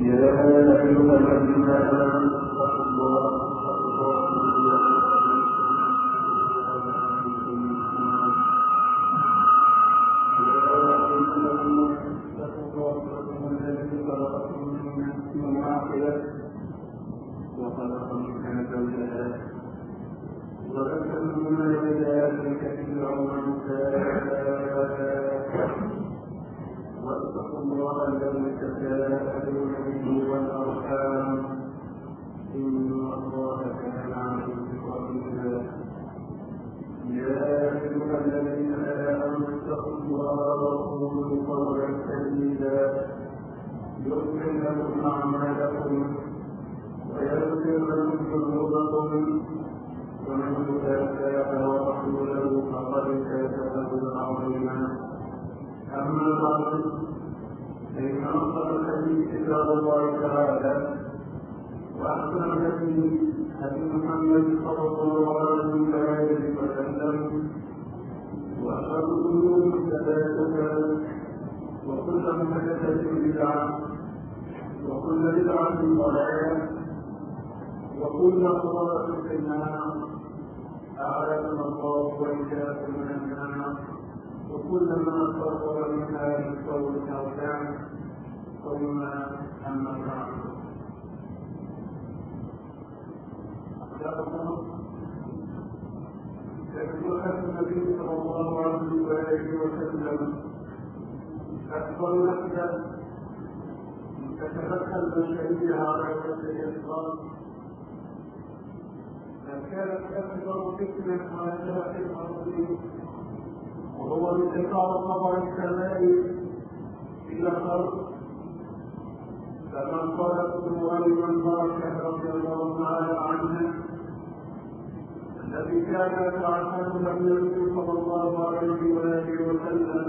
يا أيها الذين آمنوا اتقوا الله منها زوجها وذكر من ذلك كثيرا واتقوا الله الذي تساءلون به والارحام ان الله كان عليكم رقيبا يا ايها الذين امنوا اتقوا لكم اعمالكم ويغفر لكم ذنوبكم ومن يطع الله فقد فاز فوزا عظيما اما بعد فان اصدق الحديث كتاب الله تعالى واحسن الهدي هدي محمد صلى الله عليه وسلم واشر الأمور محدثاتها وكل محدثه بدعه وكل بدعه ضلاله وكل ضلاله في النار أعلم الله وإياكم من النار. وكل ما صدر منها أو فعل ثم أما بعد. يقول النبي صلى الله عليه وآله وسلم. أكبر نكتة تتدخل على وجه الإسلام كانت أكبر فتنة واجهت الأرض. وهو انتقال خبر السماء إلى الأرض. كما قالت ابن غنم بركة رضي الله تعالى عنها الذي كان يتعهد النبي صلى الله عليه وآله وسلم.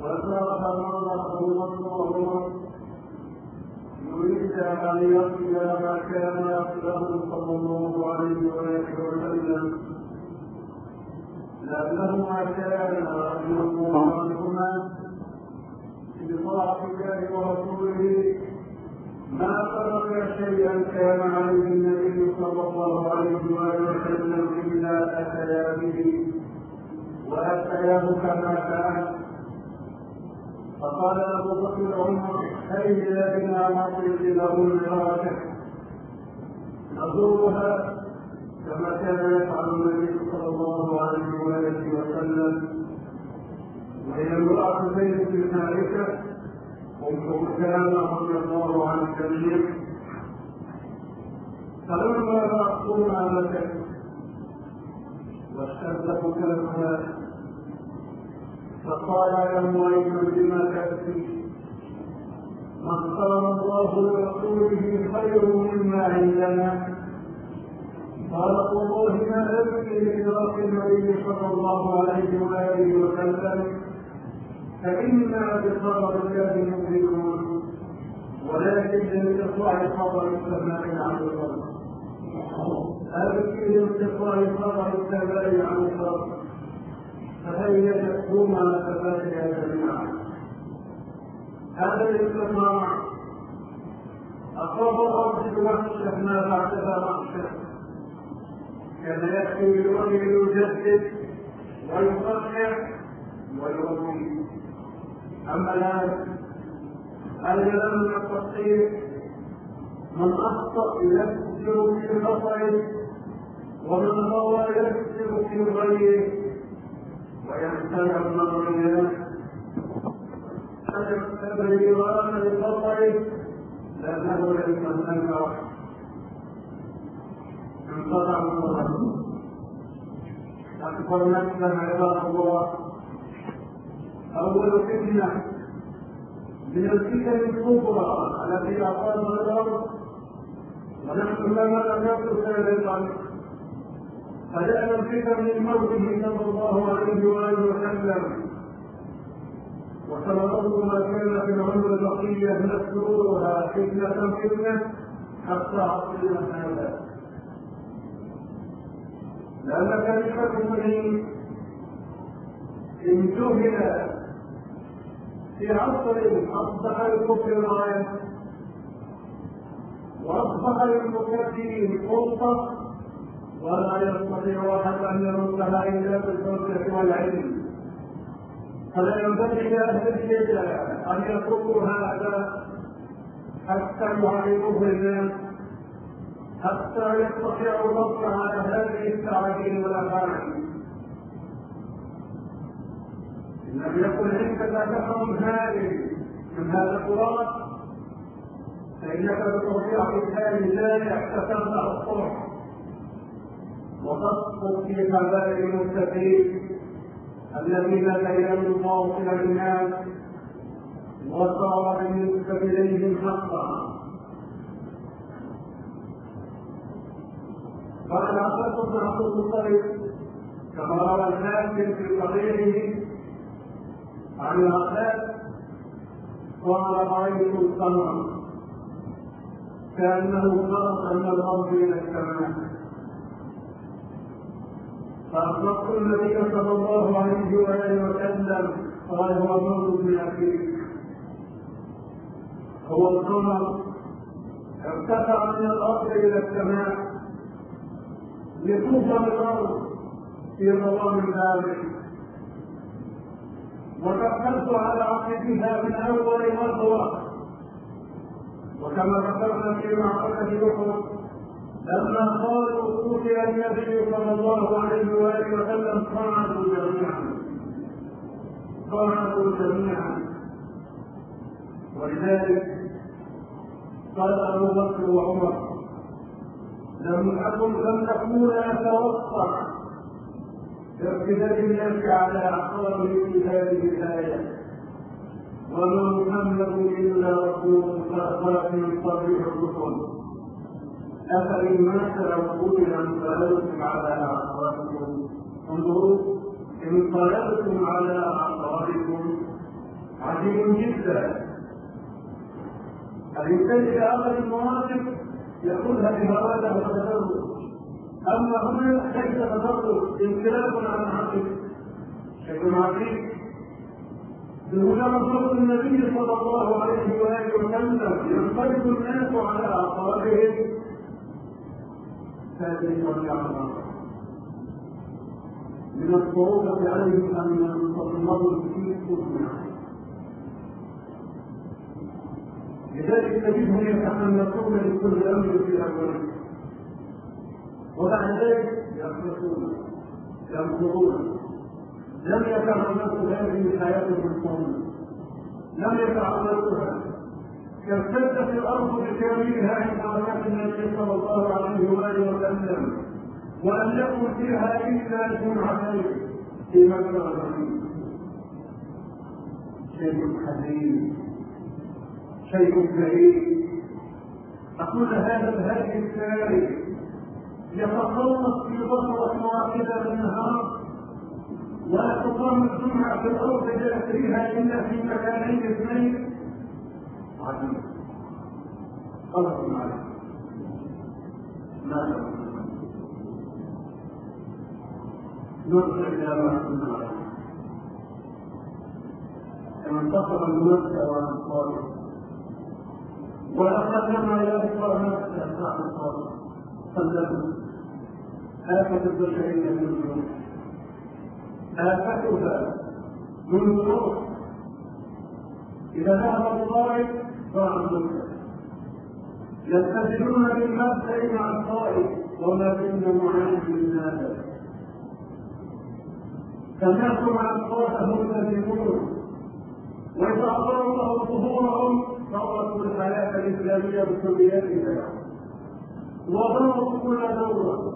وسار مرة أبو بكر وعمر يريد أن يصل ما كان يصله صلى الله عليه وآله وسلم. لانهما كانا الله عنهما بطاعه الله ورسوله ما ترك شيئا كان عليه النبي صلى الله عليه واله وسلم الا اتيا به واتياه كما كان فقال ابو بكر عمر هيا بنا نضرب له المراجع نزورها كما كان يفعل النبي صلى الله عليه وآله وسلم. وهي امرأة زيد بن مالكه أم كان رضي الله عن الجميع فلما رأسونا بكت واشتد بكاؤها فقال يا معين بما تأتي؟ ما اختار الله لرسوله خير مما عندنا. قال والله ما ادري لادراك النبي صلى الله عليه وآله وسلم فإنا بخبر الله مدركون ولكن لانقطاع خبر السماء عن الأرض. أبكي لانقطاع خبر السماء عن الأرض. فهي تحكم على ثباتها جميعا؟ هذا الاستطاع أصاب الأرض بوحشة ما بعدها وحشة كما يأتي بالرجل يجدد ويصحح ويغني أما الآن الكلام من التصحيح من أخطأ يكسر في خطئه ومن روى يكسر في غيه ويمتنع النظريات تبري وأنا للبطل لأنه ليس منكر انقطع النظر أكبر نفسا عباد الله. أول فتنة من الفتن الكبرى التي أقامها الأرض ونحن لما لم يكن سابقا فجاء الفتن من موته صلى الله عليه وآله وسلم وسببه ما كان في العمر البقية نذكرها فتنة فتنة حتى عصرنا هذا لأن كلمة إن جهل في عصر أصبح الكفر الغاية وأصبح للمكذبين فرصه ولا يستطيع أحد أن يردها إلا بالحجه والعلم. فلا ينبغي لأهل البدع أن يتركوا هذا حتى يعلموه الناس حتى يستطيعوا على هذه التعابير والأفعال. إن لم يكن عندك فهم هائل من هذا التراث فإنك بتوقيع مثال جارح تتبع الصلح وتسقط في كبائر المتقين الذين بينوا الموطن للناس وصار بالنسبة إليهم حقا. قال عباس بن عبد المطلب كما روى الحاكم في صحيحه عن العباس قال رأيت القمر كأنه خرج من الأرض إلى السماء. فاطلقت النبي صلى الله عليه وآله وسلم قال هو نور من اخيك هو القمر ارتفع من الأرض إلى السماء. لتوصل الأرض في نظام ذلك وكفرت على عقبها من أول مرة. وكما ذكرنا في معركة احد لما قالوا أوتي النبي صلى الله عليه وآله وسلم صعدوا جميعا. صعدوا جميعا. ولذلك قال أبو بكر وعمر لم اكن لم نكون نتوقع ارتداد الناس على اعصابه في هذه الآية. وما محمد إلا رسول قد من قبله الرسل أفإن مات لو قتل انقلبتم على اعصابكم انظروا انقلبتم على اعصابكم عجيب جدا. الانسان اذا اخذ المواقف ياخذها بمواده وتدرج أما هنا ليس تدرج انقلاب عن عقل. شيء عظيم بمجرد نصر النبي صلى الله عليه وآله وسلم ينقلب الناس على أعصابهم. هذه طبيعه من الصعوبة عليهم أن ينتظروا في صنعه لذلك تجدهم يتحمسون لكل أمر في اوله وبعد ذلك يخلصون ينصرون لم يتعمدوا هذه الحياة بالقوم لم يتعمدوها ارتدت الأرض بكاملها عند حركات النبي صلى الله عليه وآله وسلم. ولم يكن فيها إلا جمعتين في مكة شيء حزين شيء كريم. أقول هذا بهذه التاريخ يتخلص في بصرة واحدة بالنهار ولا تقام الجمعة في الأرض بأسرها إلا في مكانين اثنين. عجيب. خلص عليه ما نرجع إلى ما كنا عليه. كما انتصر المنافق وأنصاره إلى اكبر نفس اصحاب الصالح صدقوا آفة البشرية من الجنود آفتها من الروح إذا ذهب الطائف ضاع المنكر يتخذون بالمبدأ مع الطائف وما بين معاند من هذا سمعت مع الطائف ملتزمون وإذا أعطاه الله ظهورهم ثورة الحياة الإسلامية بكلياتها وضربوا كل دورة.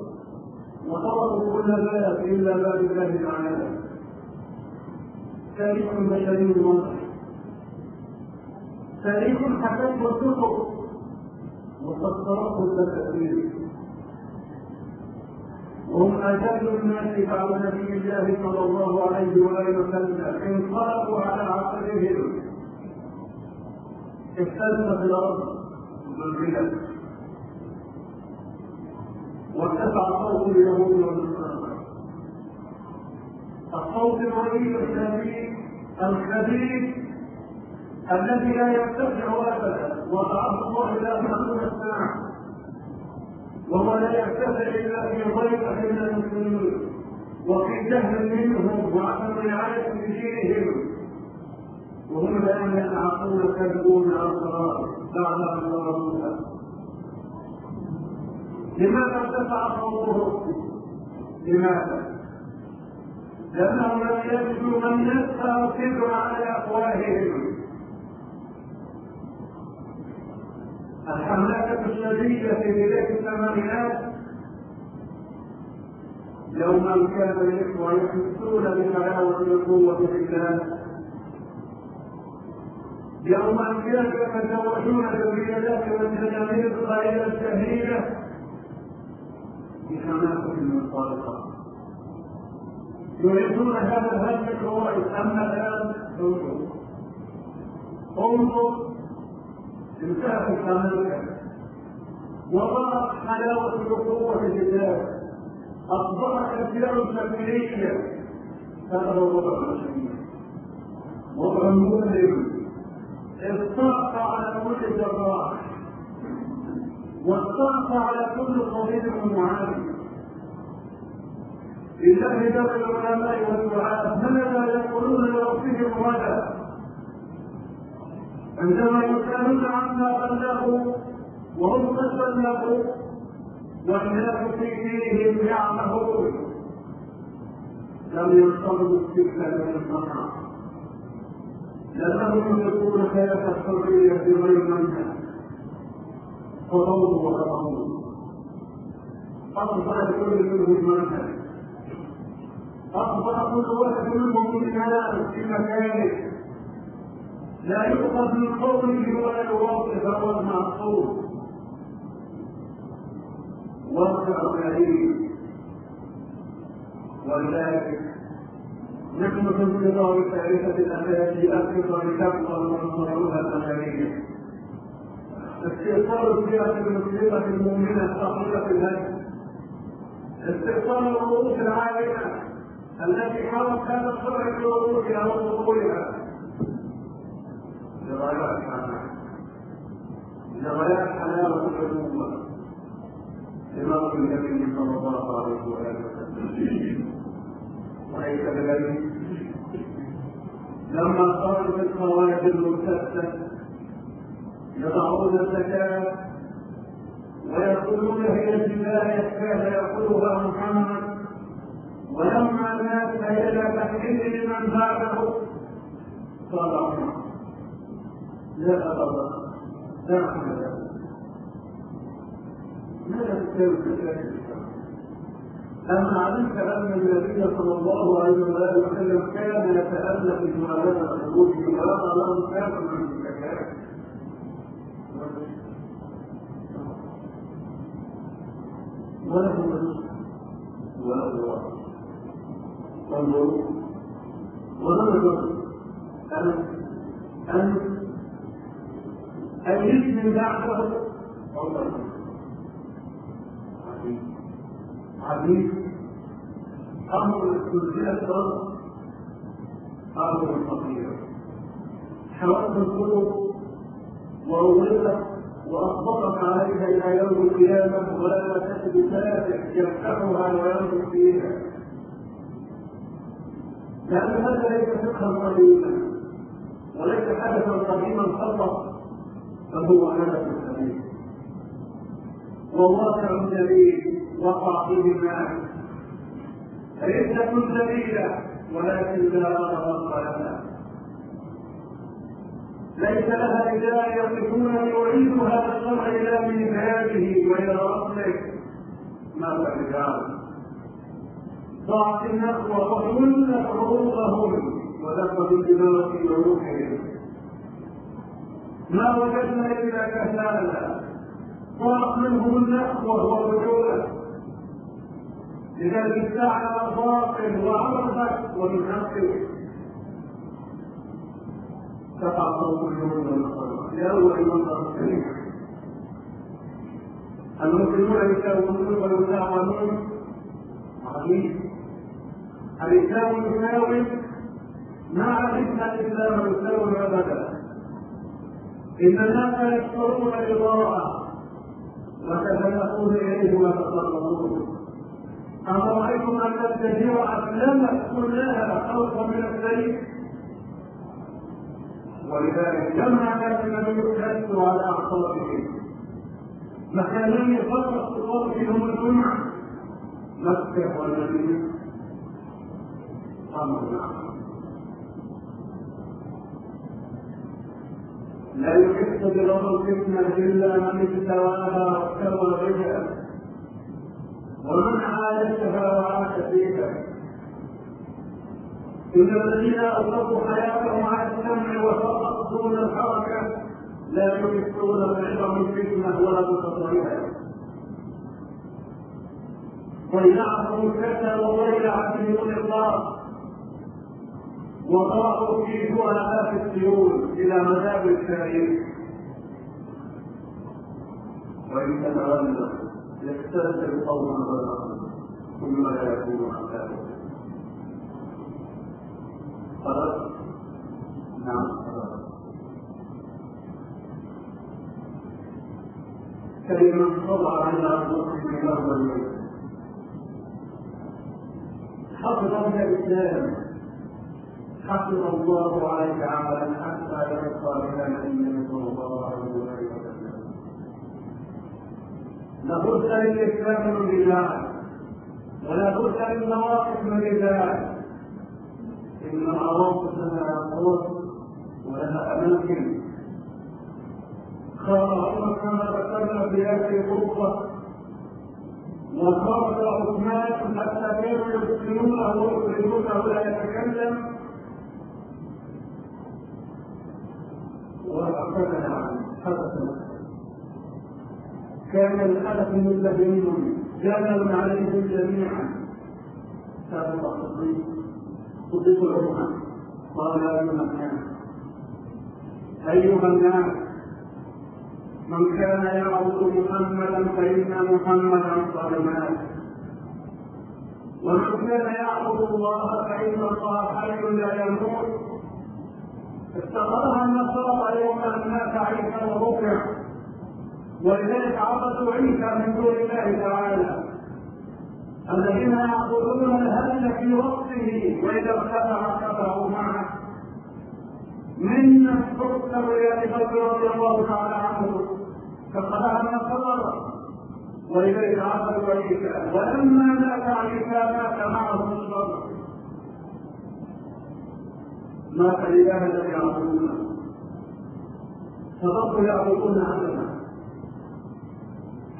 وضربوا كل باب إلا باب الله تعالى. تاريخ بشري واضح تاريخ حكته الكتب وفسرته التفاسير وهم أجل الناس بعد نبي الله صلى الله عليه وآله وسلم. انقلبوا على عقلهم اختلفت الأرض. بالبلاد وارتفع صوت اليهود والنصارى. الصوت الرهيب الشديد الخبيث الذي لا يرتفع ابدا وضعه الله إلى تقوم الساعة. وهو لا يرتفع إلا في ضيقة من المسلمين. وفي جهل منهم وعدم رعاية بدينهم وهم الان يتعاطون كذبون على الصلاه بعد أن ضربوها لماذا ارتفع صوته؟ لماذا؟ لأنهم لم يجدوا من يسخر الكبر على أفواههم الحملة الشديدة في بداية الثمانينات يوما كان الإخوة يحسون بحلاوة القوة في الله يوما كانوا يتزوجون بالريادات والتجاميل القليلة الشهيرة بحماسة منطلقة يريدون هذا الهدف الروائي اما الآن أنظر. أنظر. انتهت الامريكا وضاعت حلاوة الاخوه في الله اصبحت اشياء تكفيريه هذا هو وضع البشريه وضع مؤلم استعصى على كل جراح واستعصى على كل طبيب معالج لله دار العلماء والدعاء. ماذا يقولون لربهم غدا عندما يسألون عما بلغوا وهم بلغوا والناس في دينهم يعمهون. لم السكه من الصنعاء لانهم يدركون حياه الحريه بغير منهج فضلوا وخطأوا أصبح كل منهم منهج أصبح كل واحد منهم من هذا في مكانه لا يؤخذ من قوله ولا يوافق فهو المعصوم واقع بعيد ولذلك نحن الثالثة التي أكثر لتبقى ونصرها الأمريكية استئصال الفئة المسلمة المؤمنة الصحيحة الهدف استئصال الرؤوس العالية التي هذا الشرع في وضوحها وظهورها لغايات لغايات حلاوة العلوم لمرض النبي صلى الله عليه وسلم؟ وليس كذلك لما خرجت الخوارج المرتدة يضعون الزكاة ويقولون هي الجبال كان يأكلها محمد. ولما ذهب إلى تحريم لمن بعده. قال عمر لا أبدا. لا أحمد. ماذا تساوي أما علمت أن النبي صلى الله عليه وسلم كان يتألف بمعاملة خروجه ويرى له كافر من الزكاة وله وله انظروا ونظر أن أن الاسم بعده. عمر عزيز أمر سلسلة أمر خطير حرقت القلوب وأغلقت وأطبقت عليها إلى يوم القيامة ولا تجد فاتح يفتحها وينظر فيها. لأن هذا ليس فقها قديما وليس حدثا قديما فقط فهو حدث قديم. وواقع جليل الناس عزة جليلة ولكن لا غرق لها ليس لها رجال يقفون ليعيدوا هذا الشرع إلى ميزانه وإلى ربه. ماذا رجال ضاعت وحلت عروقهم ودق بالدماغ في روحهم. ما وجدنا إلا كسالى ضاعت منهم النخوة والرجولة لذلك استعلى باطل وعرفت ومن حقه تقع صوت اليوم لأول منظر الكريم المسلمون يساومون ويساومون. عظيم. الإسلام يساوي ما عرفنا الإسلام يساوي أبدا. إن الناس يشكرون الإضاءة وتتلقون إليه ويتصرفون أفرأيتم أن تتبعوا أسلمت كلها خوفا من السيف؟ ولذلك لما كان النبي يحث على أعصابهم. مكانين فقط الصلاة يوم الجمعة. مكة والمدينة. أمر لا يحس بغضب الفتنة إلا من ابتواها واحتوى بها. ومن عالجها وعاش فيها إن الذين أطلقوا حياتهم على السمع وفقط دون الحركة لا يحسون بعظم الفتنة ولا بخطرها ضيعهم الفتى وضيعت بدون الله وضاعوا في آلاف السيول إلى مذاب التاريخ وإن تتولى يستبدل قوما غيرهم ثم يكون عذابا خلاص نعم كلمة طلع على مسلم الأول حفظ الإسلام. حفظ الله عليك عملا حتى يبقى من النبي صلى الله عليه وسلم لابد للإسلام من رجال ولا بد من رجال إن المواقف لها طرق ولها أماكن. قال عمر كما ذكرنا في هذه الغرفة وخرج عثمان حتى كانوا يسلمونه ويخرجونه لا يتكلم؟ وأخذنا عنه حدث كان الحدث من لديهم كان عليهم جميعا. سابق الصديق صديق الأمة قال أيها الناس أيها الناس من كان يعبد محمدا فإن محمدا قد مات ومن كان يعبد الله فإن الله حي لا يموت. استقرها النصارى يوم ان مات عيسى ورفع ولذلك عبدوا عيسى من دون الله تعالى الذين يعبدون الهدي في وقته وإذا ارتفع ارتفعوا معه. منا تذكر لابي بكر رضي الله تعالى عنه فقدها النصارى ولذلك عبدوا عيسى ولما مات عيسى مات معه الشر ما فإله الذي يعبدونه فظلوا يعبدون عدما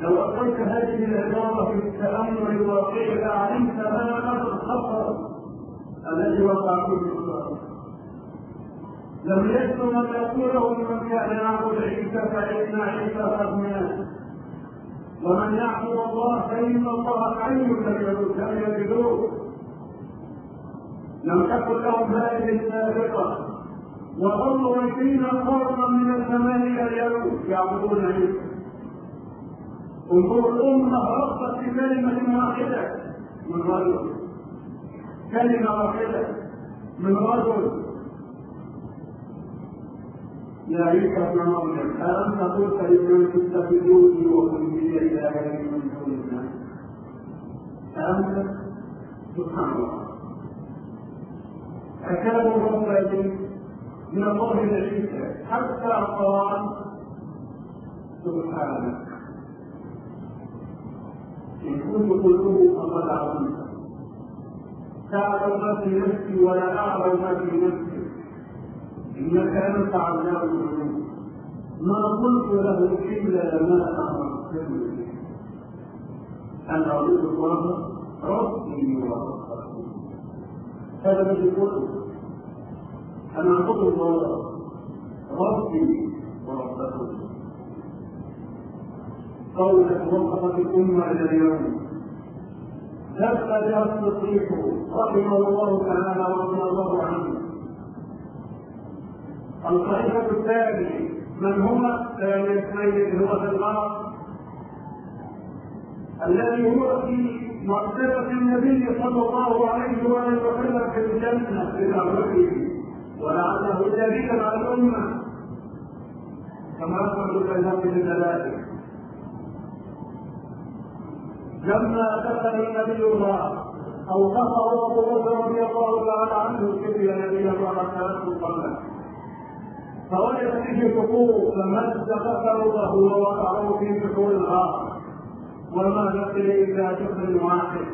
لو أقلت هذه العبارة في التأمل الواقعي لعلمت ما مدى الخطر الذي وقع فيه الإسلام لم يسلم أن يقوله من كان يعبد عيسى فإن عيسى قد ومن يعبد الله فإن الله حي لم يجدوه لم تكن لهم هذه السابقة. وظلوا عشرين قرنا من الزمان اليوم يعبدون عيسى. انظروا الأمة ربت بكلمة واحدة من رجل. كلمة واحدة من رجل. يا عيسى ابن مريم ألم تقل كلمة تتخذوني وأمي إلهي من دون الله؟ ألم؟ سبحان الله. فكانوا ربا من الله لعيسى حتى قال سبحانك إن كنت قلته فقد علمت تعلم ما في نفسي ولا أعلم ما في نفسي إنك أنت علام الغيوب ما قلت له إلا ما أمرت أن أعبد الله ربي وربكم هذا الذي قلت أن أعبد الله ربي وربكم قولك وقفت الأمة إلى اليوم بها الصديق رحمه الله تعالى ورضي الله عنه. الخليفة الثاني من هما ثاني اثنين في الغرب. الذي هو في مرتبة النبي صلى الله عليه وآله وسلم في الجنة بدعوته ولعله دليلا على الأمة. كما أخرج البيهقي بالدلائل لما دخل النبي الله أو كفر ابو بكر رضي الله تعالى عنه كفي نبي الله كانت قبله فوجد فيه حقوق فمد له ووقعوا في بحور الغار. وما بقي إلا جحر واحد.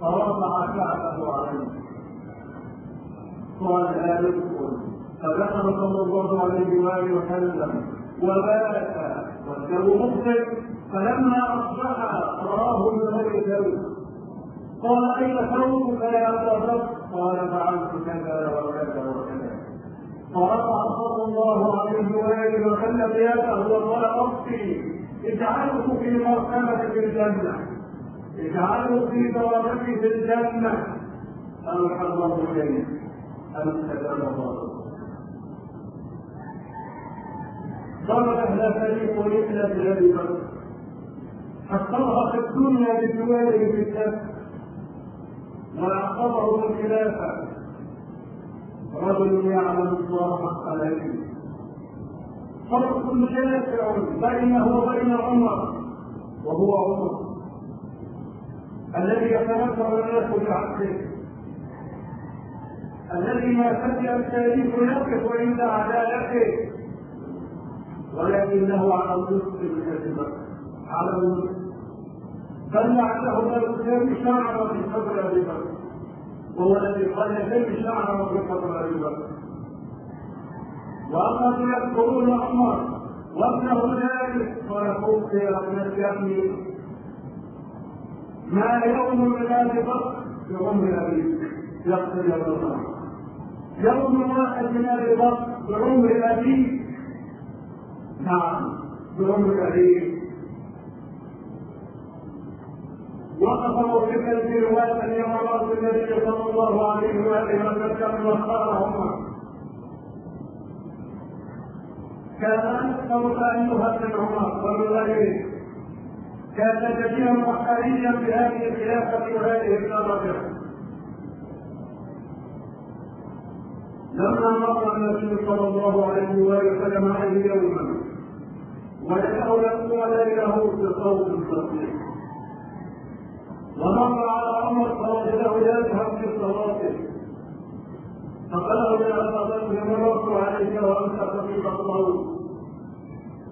فرفع كعبة عليه. قال لا يدخل فدخل صلى الله عليه وآله وسلم وبات والجو مقبل فلما من غير ثوب قال أين ثوبك يا ابا قال فعلت كذا وكذا وكذا. فرفع صلى الله عليه وآله وسلم يده وقال ربي اجعله في مرحله في الجنة. اجعله في درجتي في الجنة. ألقى الله اليه ألقى الله ضرب أهل فريق مثل بلاد بكر في الدنيا بجواله في الكف وأعقبه الخلافة. رجل يعلم الله حق العلم. فرق شاسع بينه وبين عمر وهو عمر. الذي يتنكر الناس بعقله الذي ما فتي التاريخ يقف عند عدالته. ولكنه على الصدق الكذبة على الصدق بل لعله يساوي شعر قبر ابي بكر وهو الذي قال يساوي شعر قبر ابي بكر واما يذكرون عمر وابنه ذلك ويقول يا ابن ابني ما يوم ابي بكر بعمر أبيك؟ يقتل ابن يوم واحد من ابي بكر بعمر أبيك؟ نعم بعمر أبيك. وقف موقفا في روايه ان مرات النبي صلى الله عليه وآله وسلم وقالهما كان أكثر تألها من عمر ومن غيره. كان كثيرا محتريا بهذه الخلافة وهذه الدرجة. لما مر النبي صلى الله عليه واله وسلم عليه يوما ولم يقول له بصوت خفيف ومر على عمر فوجده يذهب في صلاته فقال يا ابا بكر مررت عليك وأنت خفيف الصوت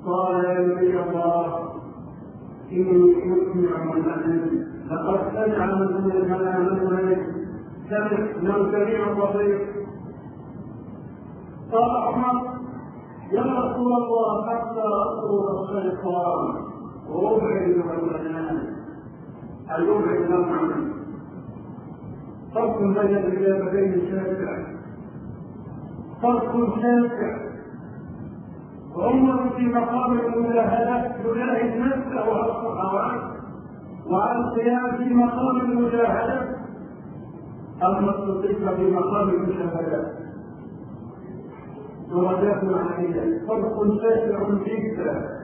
قال يا نبي الله إني أسمع من أهل لقد سمع من الملائكه سمع من سميع بصير قال عمر يا رسول الله حتى اطلب الشيطان وابعد عن الناس يبعد نوعا فرق بين الرياضتين شاسع. فرق شاسع. عمر في مقام المجاهدات يجاهد نفسه على الصحابات وعلى القيام في مقام المجاهدة الصديق في مقام المشاهدات درجات عالية. فرق شاسع جدا.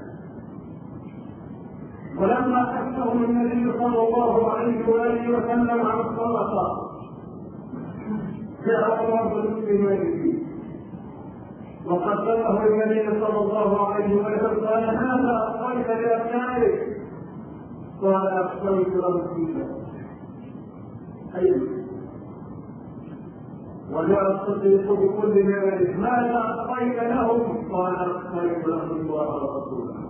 ولما حثهم النبي صلى الله عليه وآله وسلم عن الصدقه جاء الله بالمسلمين وقد بلغه النبي صلى الله عليه وسلم قال هذا اعطيت لابنائك قال اعطيت رسولا أيوه وجاء الصديق بكل ما ماذا اعطيت لهم؟ قال اعطيت لهم الله ورسوله.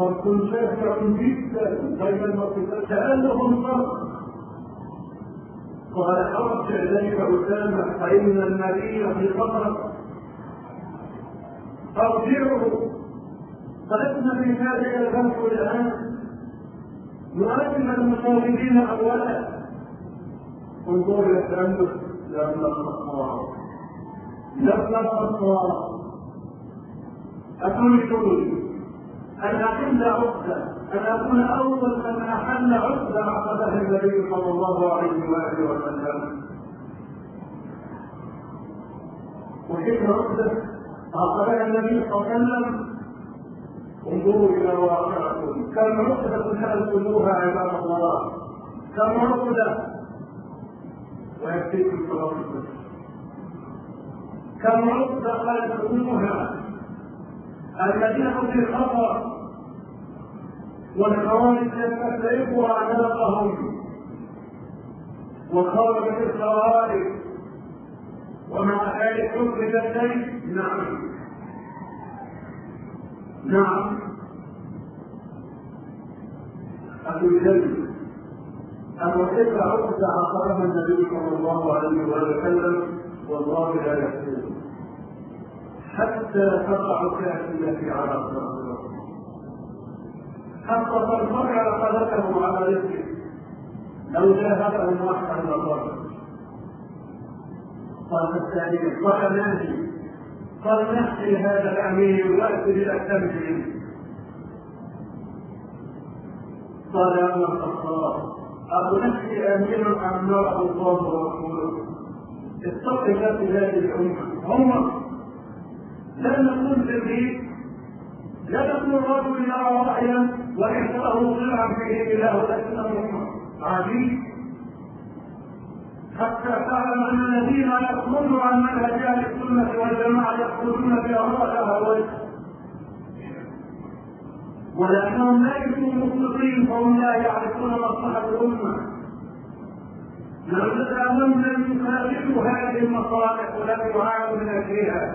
فرق شاسع جدا بين الموقفين. كانهم فرق قال ارجع إليك أسامة فإن النبي في قطر ارجعه فلسنا في ذلك الغزو الآن نؤمن المشاهدين اولا. انظر يا ابن الخطاب. يا ابن الخطاب. أتريد أن أحل عقدة أن أكون أول من أحل عقدة عقدها النبي صلى الله عليه وآله وسلم. وذكر عقدة عقدها النبي صلى الله عليه وسلم. انظروا إلى واقعكم. كم عقدة سألتموها عباد الله؟ كم عقدة؟ ويكفيكم صلاة كم رد خلقوها؟ الذين في خطر والخوارج تستسلبها اعناقهم وخرجت الخوارج. ومع ذلك حفظ الشيء. نعم. نعم. أبو الجنة أبو كيف عقد عقرها النبي صلى الله عليه وسلم. والله لا يحسن حتى تقع كافية على صراط حتى تنقطع قدمه على رزقه. لو جاهده واحد لضر قال الثاني قال ناجي قال نحكي هذا الأمير وأتي بالتمثيل قال يا ابن الخطاب ابو نفسي امير امره الله ورسوله اتق الله هذه الأمة. هم لا نكون تدريب لا تكون رجل يرى رايا وليس له فيه الله لكنه عجيب حتى تعلم أن الذين يخرجوا عن منهج أهل السنة والجماعة يخرجون باراء هواه ولانهم ليسوا مخلصين فهم لا يعرفون مصلحة الأمة. لو تتعلمون ان يخالفوا هذه المصالح ولم يعانوا من اجلها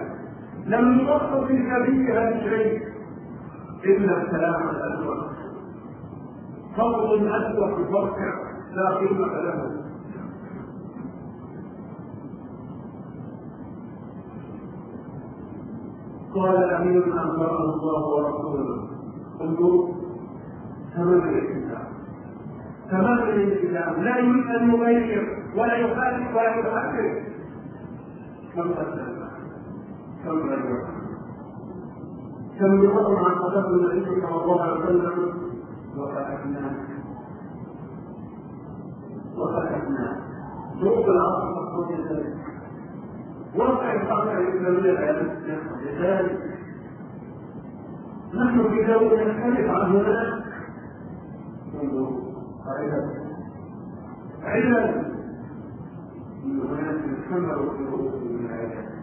لم يوفقوا في سبيلها شيء. إلا السلام الاسود فضل اسود فركع لا قيمة له. قال أمير انزل الله ورسوله انظروا تمام الالتزام تمام الالتزام لا يريد أن يغير ولا يخالف ولا يحرك كم اسلم كم غير يقدم عن قدم النبي صلى الله عليه وسلم وفتحناه وفتحناه ذوق العصر مقصود ذلك وضع القاعده الاسلاميه لذلك نحن في دولة نختلف عن هناك منذ قاعدة علم من هناك يتحمل في رؤوس الولايات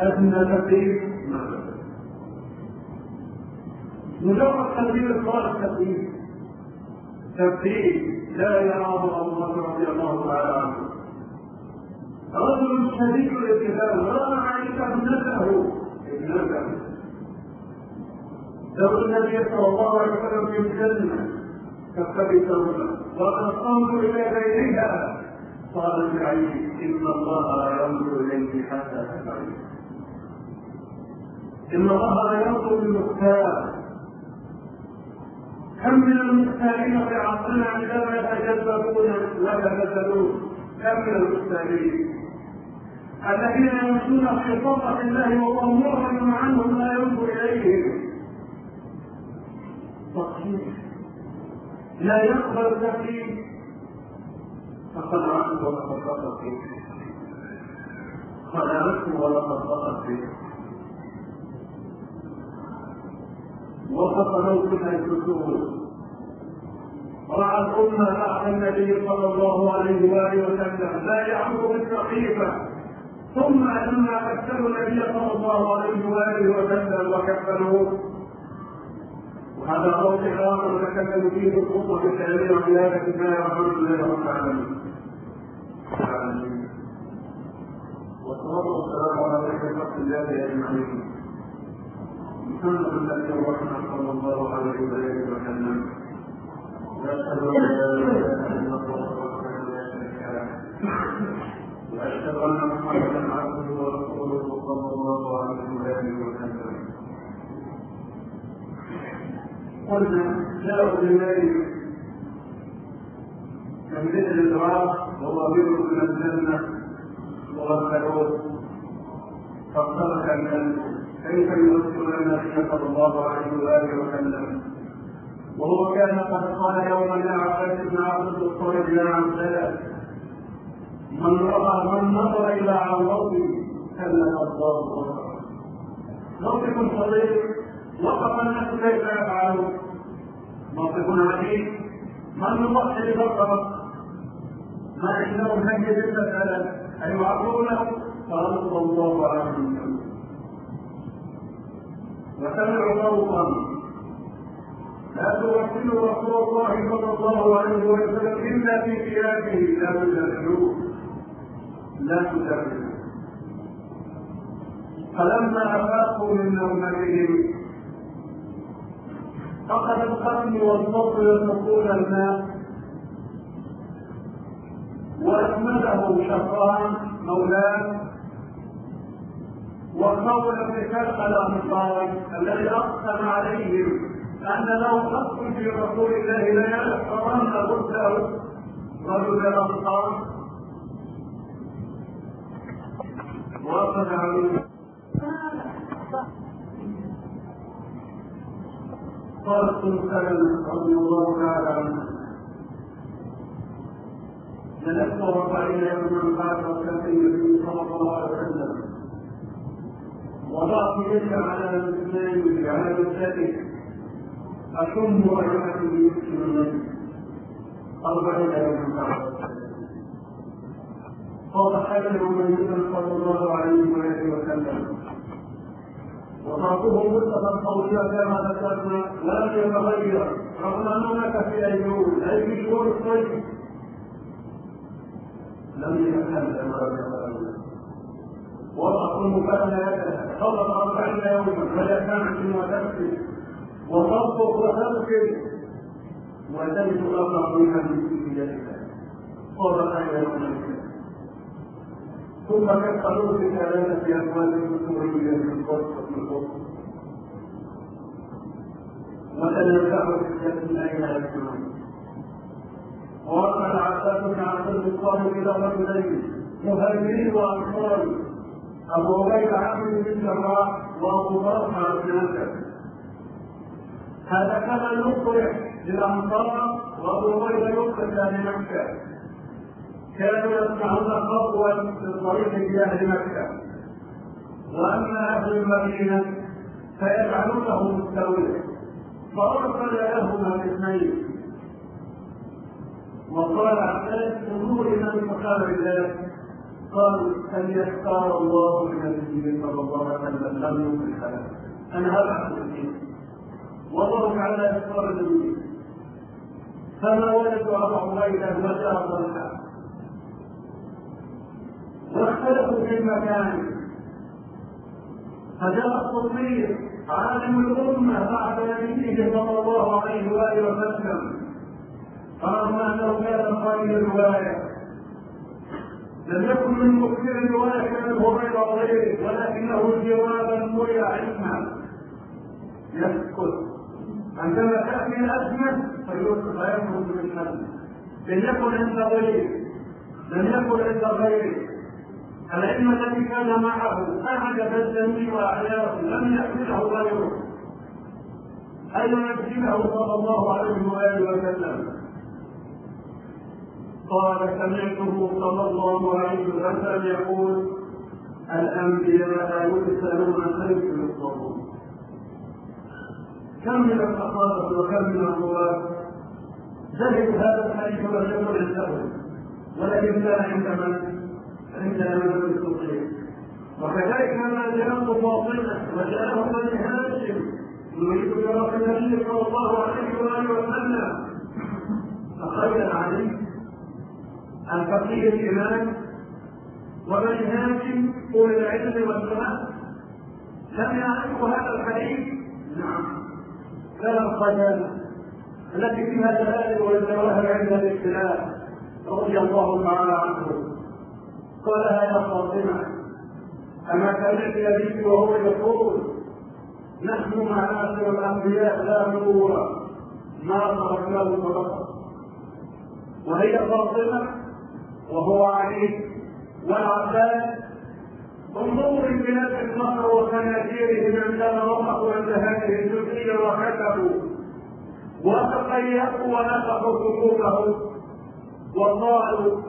أدنى تقييم مجرد تقدير صار التقييم تقييم لا يراه الله رضي الله تعالى عنه. رجل شديد الاتهام لا عليك ابنته. ابنته. لو النبي صلى الله عليه وسلم في الجنه كفتبتهما وقد أنظر إلى غيرها. قال العيد إن الله لا ينظر اليك حتى تفعل إن الله لا ينظر للمختار كم من المختارين في عصرنا عندما يتجذبون ويتبذلون كم من المختارين؟ الذين يمشون في طاقة الله وهو معرض عنهم لا ينظر إليهم. تصحيح لا يقبل التكليف فخلعته ولقد بقت فيه. خلعته ولقد بقت فيه. وسط موتها الكسور رأى الأمة بعد النبي صلى الله عليه وآله وسلم لا يعمر بالصحيفة ثم لما كفلوا النبي صلى الله عليه وآله وسلم وكفلوه وهذا قول اخر نتكلم فيه في الخطبة الثانية وعياده الله والحمد لله رب العالمين. والصلاة والسلام على خير خلق الله أجمعين. محمد النبي الرحمه صلى الله عليه وسلم. أن لا إله إلا الله لا. وأشهد أن محمدا عبده ورسوله صلى الله عليه وآله وسلم قلنا ذكر الدعاء وهو بر من الجنة وغسلوه فاختلف من كيف يذكر النبي صلى الله عليه وآله وسلم؟ وهو كان قد قال يوما لعباس بن عبد الطالب نعم ثلاث من رأى من نظر إلى عورته كلم الله بصره موقف وقف الناس كيف يفعلون. موقف عجيب من يضحي ببقرة ما عندهم هدي بالمسألة أن يعرضونه فرد الله عليهم وسمعوا صوتا. لا توكلوا رسول الله صلى الله عليه وسلم إلا في ثيابه لا تدخلوه لا تدخلوه فلما أفاقوا من نومتهم أخذ القتل والفصل يتقون الماء. واسنده شقان مولاه. وقول ابن كلب الانصاري الذي أقسم عليهم أن له حق في رسول الله لا يحترم بده رجل الأنصار. وأخذ عليه. قال سلم رضي الله تعالى عنه. جلست وقعنا يوما بعد وكان النبي صلى الله عليه وسلم. وضعت يدي على الاثنين على الثالث أشم رجعة بيسر النبي أربعين يوما فضحك النبي صلى الله عليه وآله وسلم وتركه مطلقا قوليا كما ذكرنا لا يتغير رغم أنك في ايوب أي في شهور الصيف. لم يتكلم وضع كان يده صلى أربعين يوما كان وتكفي وتنطق وتبكي وتجد الامر منها في يدك قرة عين ثم تدخلون بكلام في اموال السوريه في القدس في القدس وتنزعوا في الجنة اين يكونون ووقع العباس بن عبد المطلب إلى رجلين مهاجرين وأنصار. أبو عبيد عامر بن جراح وأبو طلحة بن أسد. هذا كما يصلح للأنصار وأبو هريرة يصلح لمكة كانوا يصنعون خطوا في الطريق لأهل مكة. وأما أهل المدينة فيجعلونه مستويا فأرسل لهما الاثنين وقال عباس انظروا من فقال بذلك قال أن يختار الله لنبيه صلى الله عليه وسلم لم يصلح له أنا هذا حديث وضرب على اسرار النبي. فما ولد ابا عبيدة وجاء طلحة. واختلفوا في المكان. فجاء الصديق عالم الأمة بعد نبيه صلى الله عليه وآله وسلم. رغم أنه كان قائل الرواية. لم يكن من مكثر الرواية كابن هريره وغيره ولكنه جوابا مولى علما. يسكت. عندما تأتي الأزمة فيخرج من الأزمة. لم يكن عند غيره. لم يكن عند غيره. العلم الذي كان معه. أعجب الجميع وأعياه لم يحمله غيره. أن ينزله صلى الله عليه وآله وسلم؟ قال سمعته صلى الله عليه وسلم يقول الأنبياء يرسلون خير يصبرون كم من الصحابة وكم من الرواة ذهبوا هذا الحديث ولم يكن عندهم ولكن كان عند من؟ عند الإمام الصديق وكذلك لما جاءه فاطمة وجاءه بني هاشم يريد برأس النبي صلى الله عليه وآله وسلم. فخير عليه أن فقيه الإمام وبني هاشم أولي العلم والسماء لم يعرفوا هذا الحديث؟ نعم. كان الخجل التي فيها دلائل والجواهر عند الاختلاف رضي الله تعالى عنه. يا فاطمة. أما سمعت ابيك وهو يقول نحن معاشر الأنبياء لا نبوه ما تركناه صدقه وهي فاطمة وهو علي والعباس انظروا بلاد النصر وخنازيرهم عندما وقفوا عند هذه الجزئيه وكتبوا. وتقيأوا ونفخوا صدورهم وقالوا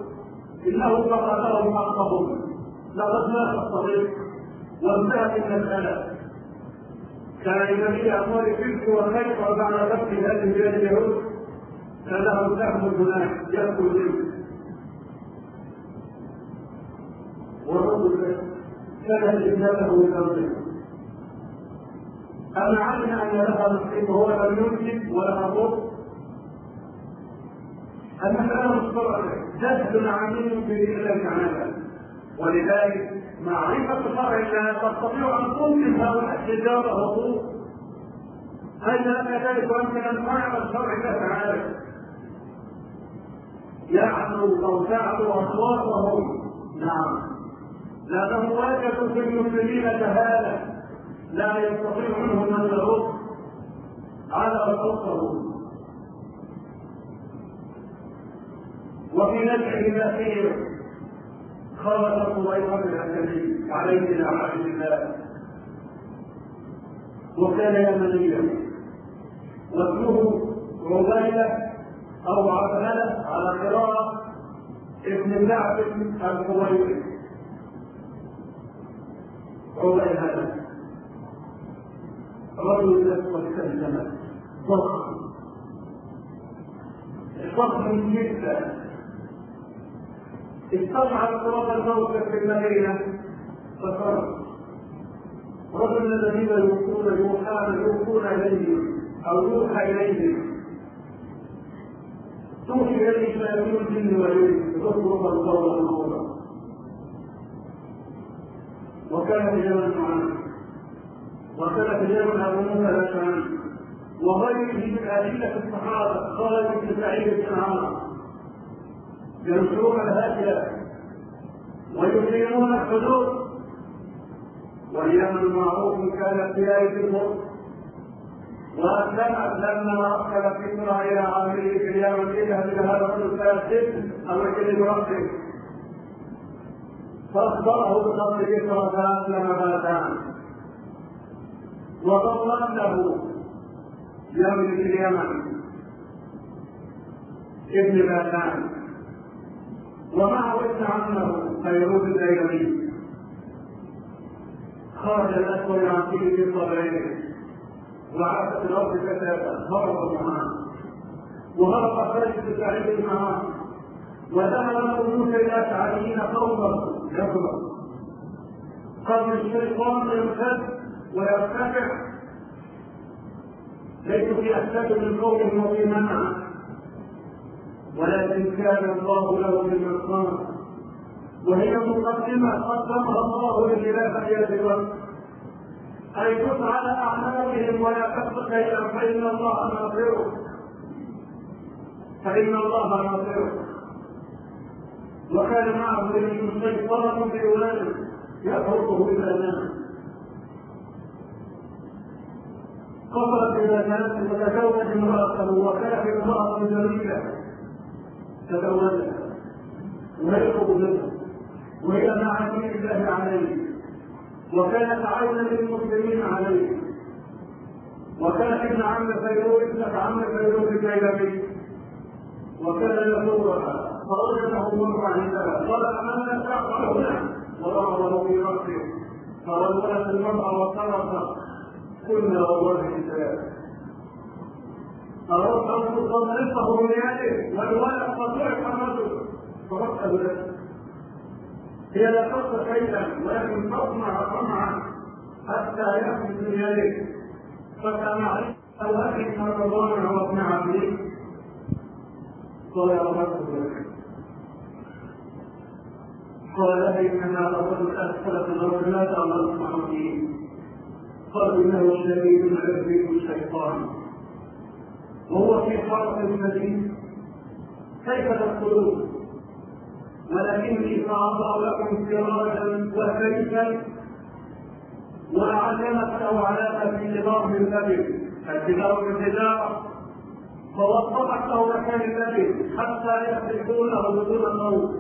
إنه فقدهم حقهم لقد مات الصديق وانتهت المساله كان النبي أمر تلك وخير بعد فتح هذه البلاد اليهود. فله سهم هناك يأكل منه. والرجل كان ابنته من أما علم أن لها نصيب وهو لم ينجب ولها ضر الشرع جهل عميم في الله تعالى ولذلك معرفة شرع الله تستطيع أن تنقذ هؤلاء الحجارة والطوب هل لك ذلك وأنت لم تعمل شرع الله تعالى يعلو أو تعلو أصواتهم. نعم. لأنه واجد في المسلمين جهالة لا يستطيع منهم من يرد على صوته وفي نفعه الأخير خرج صبيحة الاسلمي عليه لعنة الله. وكان يمنيا. واسمه عبيدة أو عبدة على قراءة ابن كعب الخويري عبيدة. رجل يسقط كالجمل ضخم ضخم جدا. استطاع صراط الموت في المدينة فخرج رجل الذين يوصون يوحى يوصون إليهم أو يوحى إليهم توحي إليه شياطين الجن والإنس. تطلب القول المولى وكان رجالا معاذ وكان رجال ابو موسى الاشعري وغيره من ادله الصحابة خالد بن سعيد بن عمرو. ينشرون الهدي ويقيمون الحدود. واليمن المعروف كانت بدايه الملك واسلمت لما أرسل فكره إلى عامله في اليمن اذهب إلى هذا الرجل فاسد أو يكلم ربه. فأخبره كسرى فأسلم باتان وضمن له يملك اليمن. ابن باتان. ومعه ابن عمه فيروز الايلمي خرج الاسود عن تلك صدرين. وعادت الأرض كثافه هرب معاه وهرب خالد بن سعيد معاه ودخل له موسى إلى تعالين قومه يكبر قبل الشيطان يمتد ويرتفع. ليس في أسباب من قوم وفي منع ولكن كان الله له بالمرصاد وهي مقدمة قدمها الله لخلافة الوقت أي كن على أعمالهم ولا تخفق شيئا فإن الله ناصره. فإن الله ناصره. وكان معه سيطرة بأولاده يأخذه إلى الناس. قصرت إلى كانت تتزوج امرأته وكانت امرأة جميلة. تزوجها ويخطب منها وهي مع دين الله عليه. وكانت عونا للمسلمين عليه. وكان ابن عم فيروز ابنة عم فيروز الجيلاني. وكان يزورها فوجده مر عندها قال أمام تعقل هنا وضربه في رأسه. فولدت المرأة وصرفت قلنا والله الكتاب أردت أن تصنفه بيده والولد قطيع الرجل فرد له هي لا تصل شيئا ولكن تصنع طمعا حتى من يده فكان عليه الأخي من رمضان وابن عبده قال يا رب قال إنما الرجل أدخل في الأرض لا تعمل فيه قال انه شديد عرفه الشيطان. وهو في حرف المدينة. كيف تدخلون ولكني سأضع لكم سراجا وسيفا وأعلمت له علامة في نظام النبي. التجارة بالتجارة فوضحت له مكان النبي حتى يحرقونه بدون الموت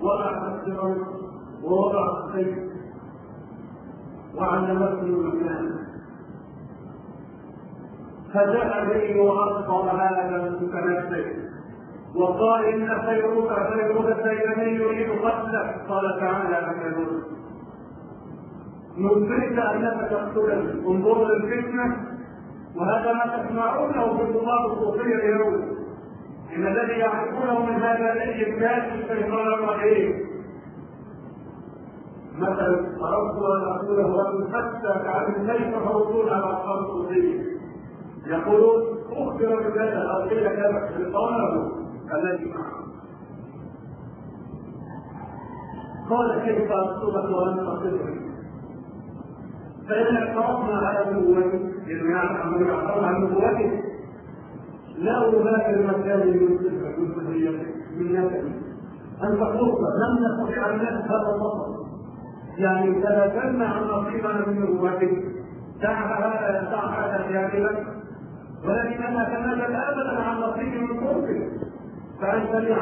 وضع السراج ووضع السيف وعلمته المكان. به واصبر هذا المتمسك وقال إن خيرك خيرك السيدني يريد قتلك. قال تعالى فكذب نذرك أنك تقتلني انظر للفتنة. وهذا ما تسمعونه في الطلاب الصوفيه اليوم. إن الذي يعرفونه من هذا الانجاز الشيطان الرحيم مثلا أردت أن اقوله حتى تعلم كيف موصول على الصوفيه يقولون أخبر بكذا أو قيل كذا شيطانه الذي قال كيف اصدق وان تصدق فإن اعترضنا على نبوته لأنه يعلم أنه يعترض عن نبوته لا أبالي من صفة من من نفسه. أن تقول لم نستطيع أن نفهم هذا البصر يعني تنازلنا عن نصيبنا من نبوته. دع هذا دع هذا جانبا ولكننا تنازل أبدا عن نصيب من قربه فأنت لي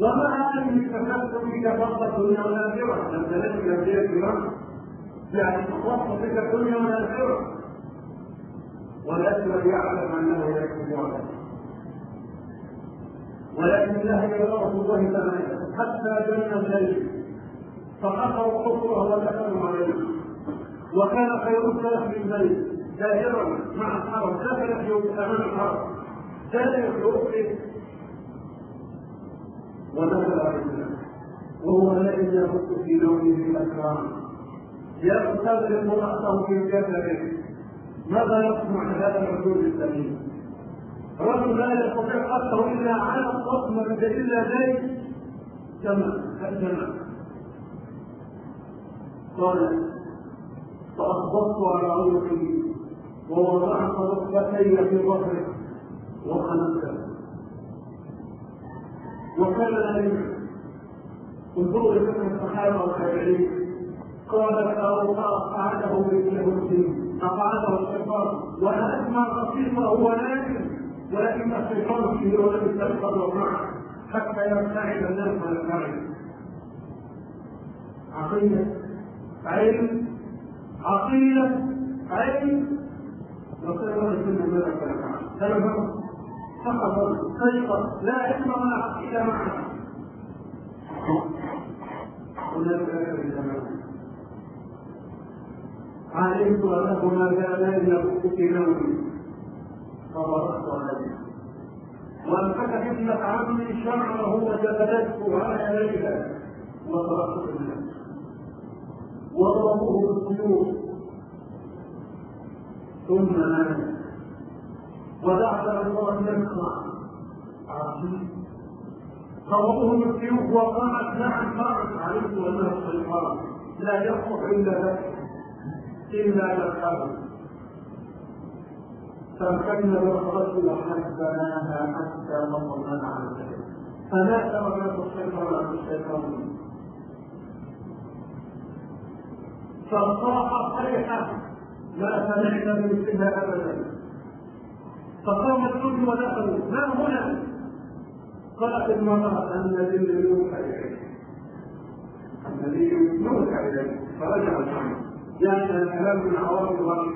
ومع أني استفدت بك فقط الدنيا والآخرة لم تنزل إلى الكرام يعني وصف تلك الدنيا الآخرة ولكن يعلم أنه يكون وعدا ولكن الله يراه الله تعالى. حتى جن الليل فقطعوا قصره ودخلوا عليه. وكان خير السلف من الليل دائرا مع الحرم دخل في أمام الحرم دائر في افقه ودخل عليه وهو الذي يفك في لونه الاكرام يستغرق رأسه في جسده ماذا يصنع هذا الرجل السليم؟ رجل لا يستطيع رأسه إلا على الصدمة إلا زي جمع. كالجمع قال فأخبطت على عنقي ووضعت ركبتي في ظهري وخنقته وكان لا انظروا لفقه الصحابه والتابعين قال فأو أقعده باليهود أقعده الشيطان وأنا أسمع قصيصة وهو نائم ولكن الشيطان في ولم يستيقظ معه حتى يبتعد الناس عن الفعل عقيدة علم عقيدة علم وسيرى السنة ماذا كان سيطر لا علم ولا عقيدة معه هناك ذلك علمت انه ما كان يبكي في نومي فضربت عليه وانفك ابنة عمي شعره وجلدته على ليلى وضربت الناس وضربوه بالسيوف ثم نام ودعت الله يسمع عظيم ضربوه بالسيوف وقالت نعم معك علمت انه الشيطان لا يصلح الا لك إلا للقبر فارتكنا بالرجل حسبناها حتى وصلنا على تركت الشيطان عن الشيطان. فصاح صيحة لا سمعنا بمثلها أبدا. فقام الجند ودخلوا ما هنا؟ قالت المرأة الذي يوحى إليه الذي يوحى إليه فرجع الجند يعني الكلام من عوام الوحي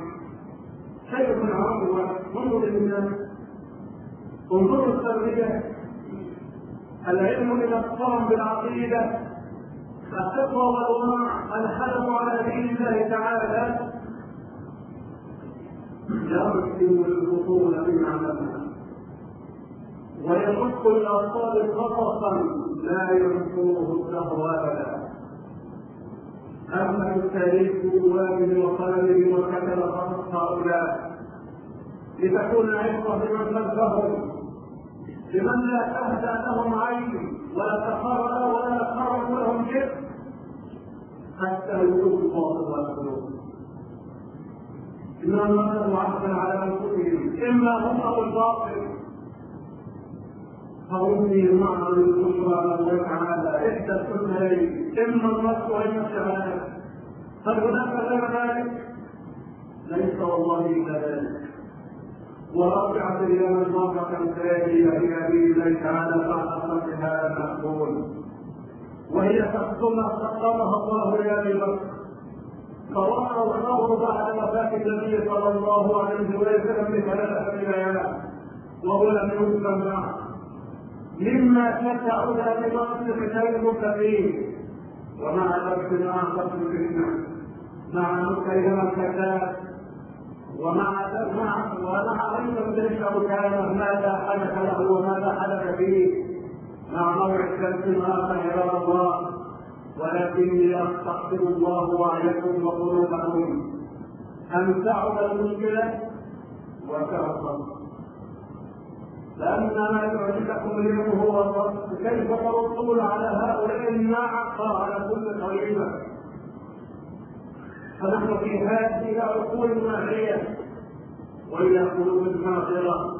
شيء من عوام الوحي انظر للناس. انظروا التربية. العلم إلى الصرم بالعقيدة. التقوى والورع الحدث على دين الله تعالى. يرسم البطون من عملها. ويشق الأطفال قصصا لا ينصره الدهر ابدا. أما التاريخ وابن وخالد وكتب خمس هؤلاء لتكون عبرة لمن خلفهم لمن لا تهدى لهم عين ولا تقرر ولا تقرب لهم شرك حتى والقلوب إنهم نقلوا عهدا على أنفسهم إما هم أو الباطل. فأمي البشرى الله تعالى إحدى الحسنين إما النص وإما الشهادة. هل هناك غير ذلك؟ ليس والله إلا ذلك. ورجعت اليوم المرة الثانية إلى دين الله تعالى بعد خلقها المقبول وهي تحكم سقمها الله إلى أبي بكر فوقع الخبر بعد وفاة النبي صلى الله عليه وسلم بثلاثة ليالات وهو لم يسلم معه. مما تسع ذلك كتاب المتقين ومع ذلك مع قتل الفتنه مع مكرم الكتاب. ومع مع ومع أيضا تلك كان ماذا حدث له وماذا حدث فيه. مع موعد شمس اخر عباد الله ولكني أستغفر الله وعيكم وقلوبكم ان تعب المشكلة وترقب لأن ما يعجبكم اليوم هو كيف تردون على هؤلاء الناعقة على كل طريقة فنحن في هذه عقول ناعية وإلى قلوب ناظرة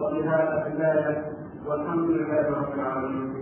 وبهذا كفاية. والحمد لله رب العالمين.